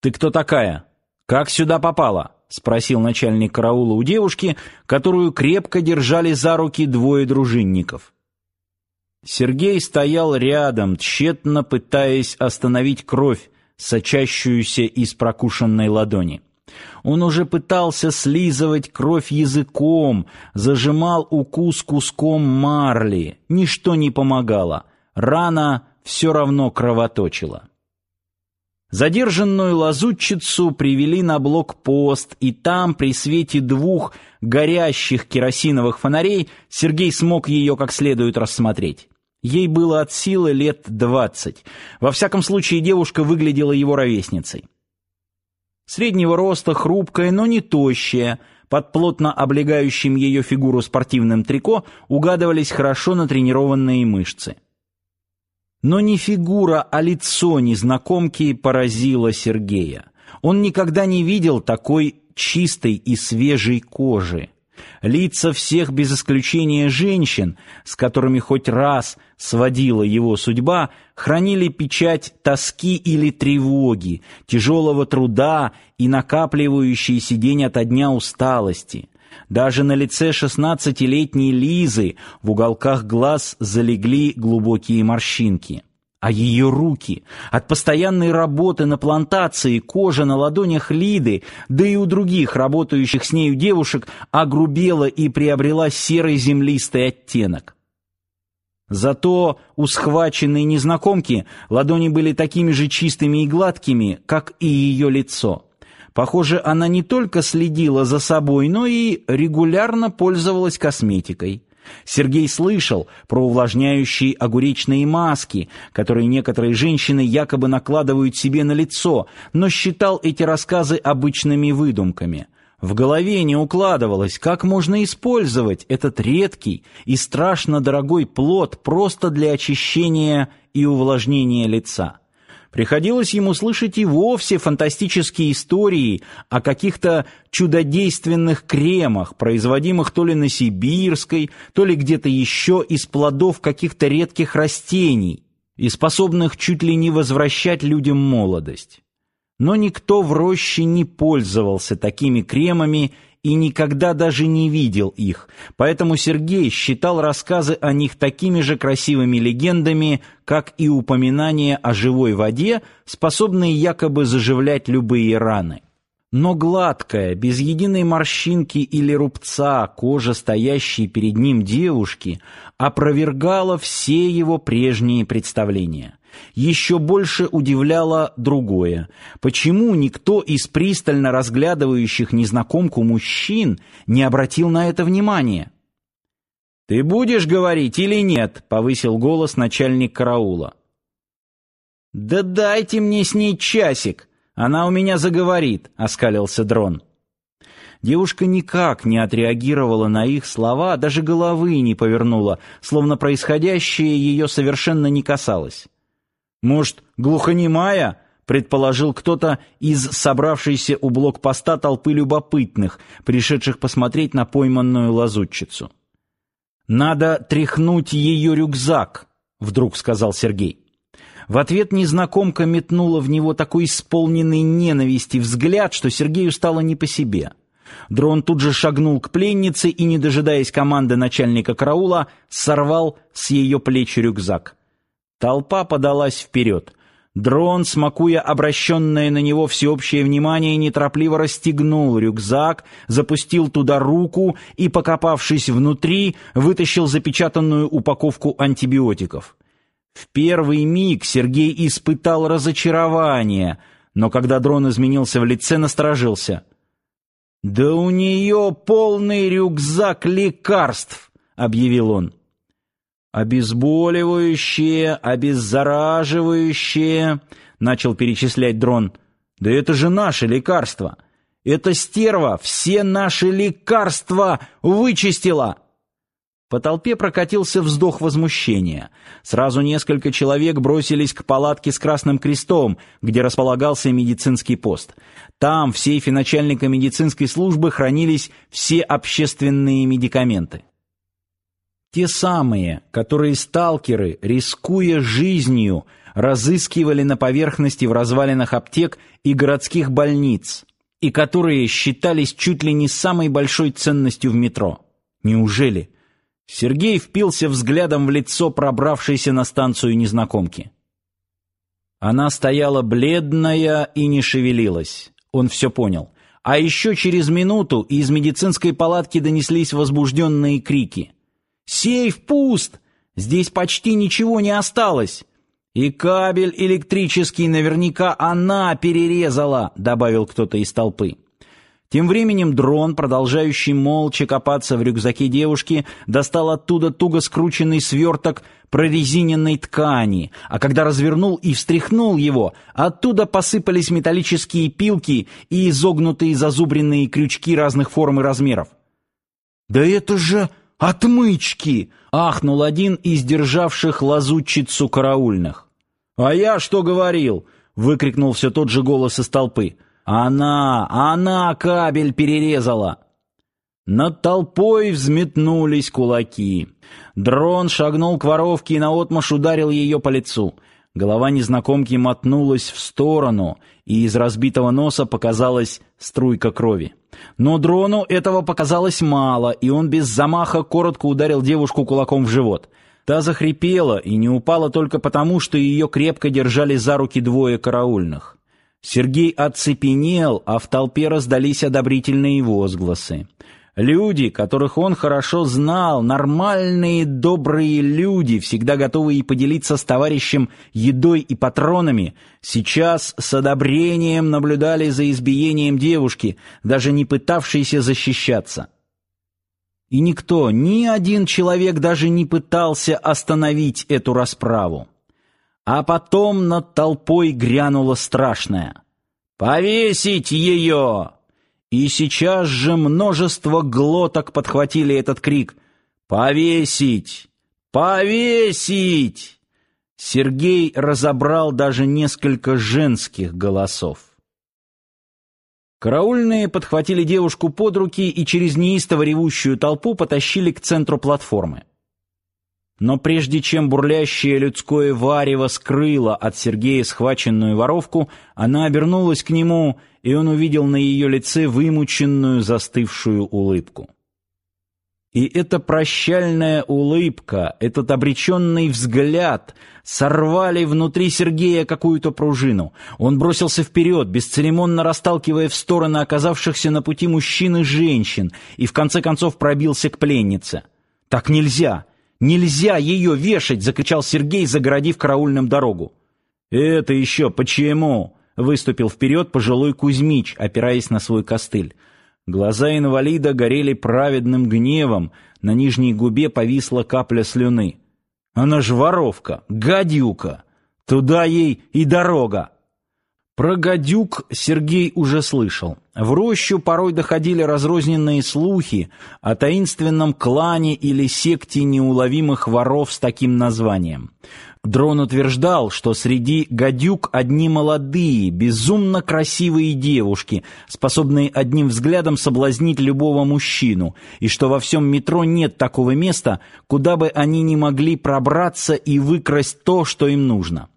«Ты кто такая? Как сюда попала?» — спросил начальник караула у девушки, которую крепко держали за руки двое дружинников. Сергей стоял рядом, тщетно пытаясь остановить кровь, сочащуюся из прокушенной ладони. Он уже пытался слизывать кровь языком, зажимал укус куском марли. Ничто не помогало. Рана все равно кровоточила. Задержанную лазутчицу привели на блокпост, и там при свете двух горящих керосиновых фонарей Сергей смог ее как следует рассмотреть. Ей было от силы лет двадцать. Во всяком случае, девушка выглядела его ровесницей. Среднего роста, хрупкая, но не тощая, под плотно облегающим ее фигуру спортивным трико угадывались хорошо натренированные мышцы. Но не фигура, а лицо незнакомки поразило Сергея. Он никогда не видел такой чистой и свежей кожи. Лица всех без исключения женщин, с которыми хоть раз сводила его судьба, хранили печать тоски или тревоги, тяжелого труда и накапливающейся день ото дня усталости. Даже на лице шестнадцатилетней Лизы в уголках глаз залегли глубокие морщинки а ее руки. От постоянной работы на плантации кожа на ладонях Лиды, да и у других работающих с нею девушек, огрубела и приобрела серый землистый оттенок. Зато у схваченной незнакомки ладони были такими же чистыми и гладкими, как и ее лицо. Похоже, она не только следила за собой, но и регулярно пользовалась косметикой. Сергей слышал про увлажняющие огуречные маски, которые некоторые женщины якобы накладывают себе на лицо, но считал эти рассказы обычными выдумками. В голове не укладывалось, как можно использовать этот редкий и страшно дорогой плод просто для очищения и увлажнения лица. Приходилось ему слышать и вовсе фантастические истории о каких-то чудодейственных кремах, производимых то ли на Сибирской, то ли где-то еще из плодов каких-то редких растений и способных чуть ли не возвращать людям молодость. Но никто в роще не пользовался такими кремами и никогда даже не видел их, поэтому Сергей считал рассказы о них такими же красивыми легендами, как и упоминания о живой воде, способные якобы заживлять любые раны. Но гладкая, без единой морщинки или рубца кожа стоящей перед ним девушки опровергала все его прежние представления. Еще больше удивляло другое. Почему никто из пристально разглядывающих незнакомку мужчин не обратил на это внимания? «Ты будешь говорить или нет?» — повысил голос начальник караула. «Да дайте мне с ней часик, она у меня заговорит», — оскалился дрон. Девушка никак не отреагировала на их слова, даже головы не повернула, словно происходящее ее совершенно не касалось. Может, глухонемая? предположил кто-то из собравшейся у блокпоста толпы любопытных, пришедших посмотреть на пойманную лазутчицу. Надо тряхнуть ее рюкзак, вдруг сказал Сергей. В ответ незнакомка метнула в него такой исполненный ненависти взгляд, что Сергею стало не по себе. Дрон тут же шагнул к пленнице и, не дожидаясь команды начальника караула, сорвал с ее плеч рюкзак. Толпа подалась вперед. Дрон, смакуя обращенное на него всеобщее внимание, неторопливо расстегнул рюкзак, запустил туда руку и, покопавшись внутри, вытащил запечатанную упаковку антибиотиков. В первый миг Сергей испытал разочарование, но когда дрон изменился в лице, насторожился. «Да у нее полный рюкзак лекарств!» — объявил он обезболивающее, обеззараживающее, начал перечислять дрон. Да это же наши лекарства. Это стерва все наши лекарства вычистила. По толпе прокатился вздох возмущения. Сразу несколько человек бросились к палатке с красным крестом, где располагался медицинский пост. Там в сейфе начальника медицинской службы хранились все общественные медикаменты. Те самые, которые сталкеры, рискуя жизнью, разыскивали на поверхности в развалинах аптек и городских больниц, и которые считались чуть ли не самой большой ценностью в метро. Неужели? Сергей впился взглядом в лицо пробравшейся на станцию незнакомки. Она стояла бледная и не шевелилась. Он все понял. А еще через минуту из медицинской палатки донеслись возбужденные крики. «Сейф пуст! Здесь почти ничего не осталось!» «И кабель электрический наверняка она перерезала», — добавил кто-то из толпы. Тем временем дрон, продолжающий молча копаться в рюкзаке девушки, достал оттуда туго скрученный сверток прорезиненной ткани, а когда развернул и встряхнул его, оттуда посыпались металлические пилки и изогнутые зазубренные крючки разных форм и размеров. «Да это же отмычки!» — ахнул один из державших лазутчицу караульных. «А я что говорил?» — выкрикнул все тот же голос из толпы. Она, она кабель перерезала. Над толпой взметнулись кулаки. Дрон шагнул к воровке и наотмашь ударил ее по лицу. Голова незнакомки мотнулась в сторону, и из разбитого носа показалась струйка крови. Но дрону этого показалось мало, и он без замаха коротко ударил девушку кулаком в живот. Та захрипела и не упала только потому, что ее крепко держали за руки двое караульных. Сергей оцепенел, а в толпе раздались одобрительные возгласы. Люди, которых он хорошо знал, нормальные, добрые люди, всегда готовые поделиться с товарищем едой и патронами, сейчас с одобрением наблюдали за избиением девушки, даже не пытавшейся защищаться. И никто, ни один человек даже не пытался остановить эту расправу. А потом над толпой грянуло страшное. «Повесить ее!» И сейчас же множество глоток подхватили этот крик. «Повесить! Повесить!» Сергей разобрал даже несколько женских голосов. Караульные подхватили девушку под руки и через неистово ревущую толпу потащили к центру платформы. Но прежде чем бурлящее людское варево скрыло от Сергея схваченную воровку, она обернулась к нему, и он увидел на ее лице вымученную застывшую улыбку. И эта прощальная улыбка, этот обреченный взгляд сорвали внутри Сергея какую-то пружину. Он бросился вперед, бесцеремонно расталкивая в стороны оказавшихся на пути мужчин и женщин, и в конце концов пробился к пленнице. «Так нельзя!» Нельзя ее вешать!» — закричал Сергей, загородив караульным дорогу. «Это еще почему?» — выступил вперед пожилой Кузьмич, опираясь на свой костыль. Глаза инвалида горели праведным гневом, на нижней губе повисла капля слюны. «Она ж воровка, гадюка! Туда ей и дорога!» Про гадюк Сергей уже слышал. В рощу порой доходили разрозненные слухи о таинственном клане или секте неуловимых воров с таким названием. Дрон утверждал, что среди гадюк одни молодые, безумно красивые девушки, способные одним взглядом соблазнить любого мужчину, и что во всем метро нет такого места, куда бы они не могли пробраться и выкрасть то, что им нужно.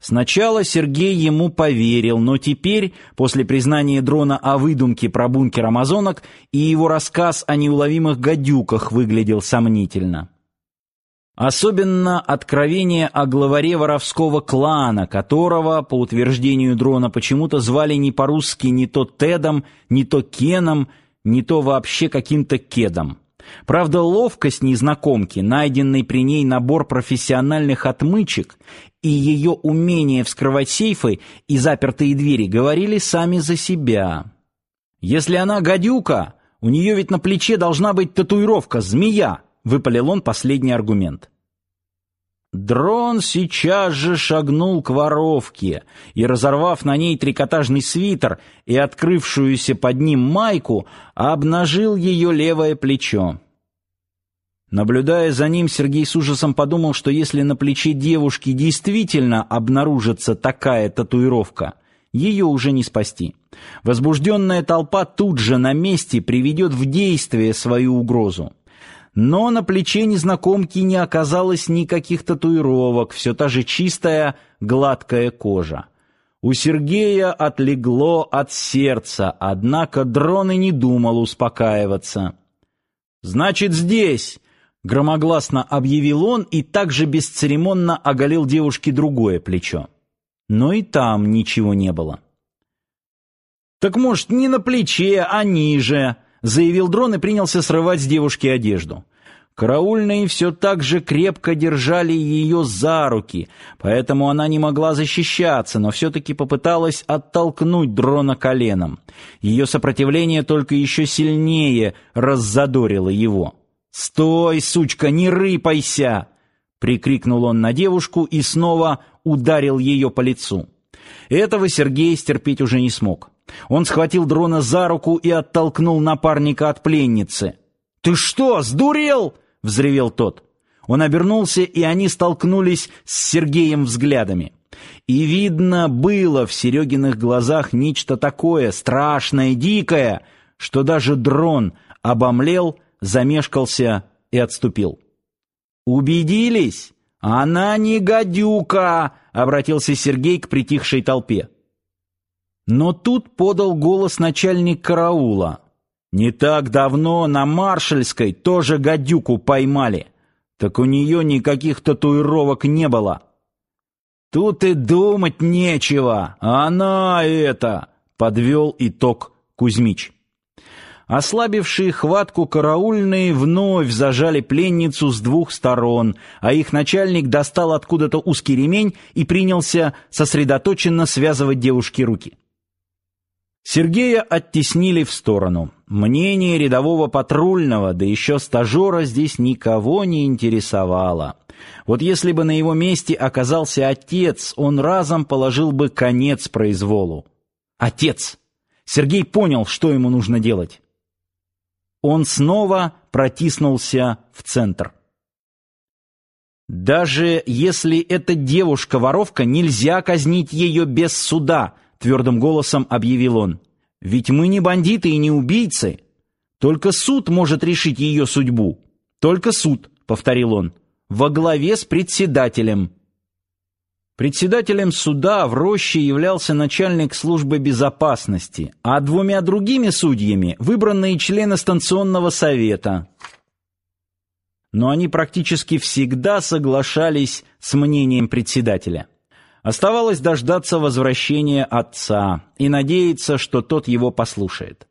Сначала Сергей ему поверил, но теперь, после признания дрона о выдумке про бункер амазонок, и его рассказ о неуловимых гадюках выглядел сомнительно. Особенно откровение о главаре воровского клана, которого, по утверждению дрона, почему-то звали не по-русски не то Тедом, не то Кеном, не то вообще каким-то Кедом. Правда, ловкость незнакомки, найденный при ней набор профессиональных отмычек и ее умение вскрывать сейфы и запертые двери говорили сами за себя. Если она гадюка, у нее ведь на плече должна быть татуировка змея, выпалил он последний аргумент. Дрон сейчас же шагнул к воровке и, разорвав на ней трикотажный свитер и открывшуюся под ним майку, обнажил ее левое плечо. Наблюдая за ним, Сергей с ужасом подумал, что если на плече девушки действительно обнаружится такая татуировка, ее уже не спасти. Возбужденная толпа тут же на месте приведет в действие свою угрозу. Но на плече незнакомки не оказалось никаких татуировок, все та же чистая, гладкая кожа. У Сергея отлегло от сердца, однако дрон и не думал успокаиваться. «Значит, здесь!» — громогласно объявил он и также бесцеремонно оголил девушке другое плечо. Но и там ничего не было. «Так, может, не на плече, а ниже?» — заявил дрон и принялся срывать с девушки одежду. Караульные все так же крепко держали ее за руки, поэтому она не могла защищаться, но все-таки попыталась оттолкнуть дрона коленом. Ее сопротивление только еще сильнее раззадорило его. «Стой, сучка, не рыпайся!» — прикрикнул он на девушку и снова ударил ее по лицу. Этого Сергей стерпеть уже не смог. Он схватил дрона за руку и оттолкнул напарника от пленницы. «Ты что, сдурел?» — взревел тот. Он обернулся, и они столкнулись с Сергеем взглядами. И видно было в Серегиных глазах нечто такое страшное, дикое, что даже дрон обомлел, замешкался и отступил. «Убедились? Она не гадюка!» — обратился Сергей к притихшей толпе. Но тут подал голос начальник караула. Не так давно на Маршальской тоже гадюку поймали. Так у нее никаких татуировок не было. Тут и думать нечего. Она это, подвел итог Кузьмич. Ослабившие хватку караульные вновь зажали пленницу с двух сторон, а их начальник достал откуда-то узкий ремень и принялся сосредоточенно связывать девушке руки. Сергея оттеснили в сторону. Мнение рядового патрульного, да еще стажера здесь никого не интересовало. Вот если бы на его месте оказался отец, он разом положил бы конец произволу. Отец! Сергей понял, что ему нужно делать. Он снова протиснулся в центр. Даже если эта девушка-воровка, нельзя казнить ее без суда — твердым голосом объявил он. Ведь мы не бандиты и не убийцы. Только суд может решить ее судьбу. Только суд, повторил он, во главе с председателем. Председателем суда в роще являлся начальник службы безопасности, а двумя другими судьями выбранные члены станционного совета. Но они практически всегда соглашались с мнением председателя. Оставалось дождаться возвращения отца и надеяться, что тот его послушает.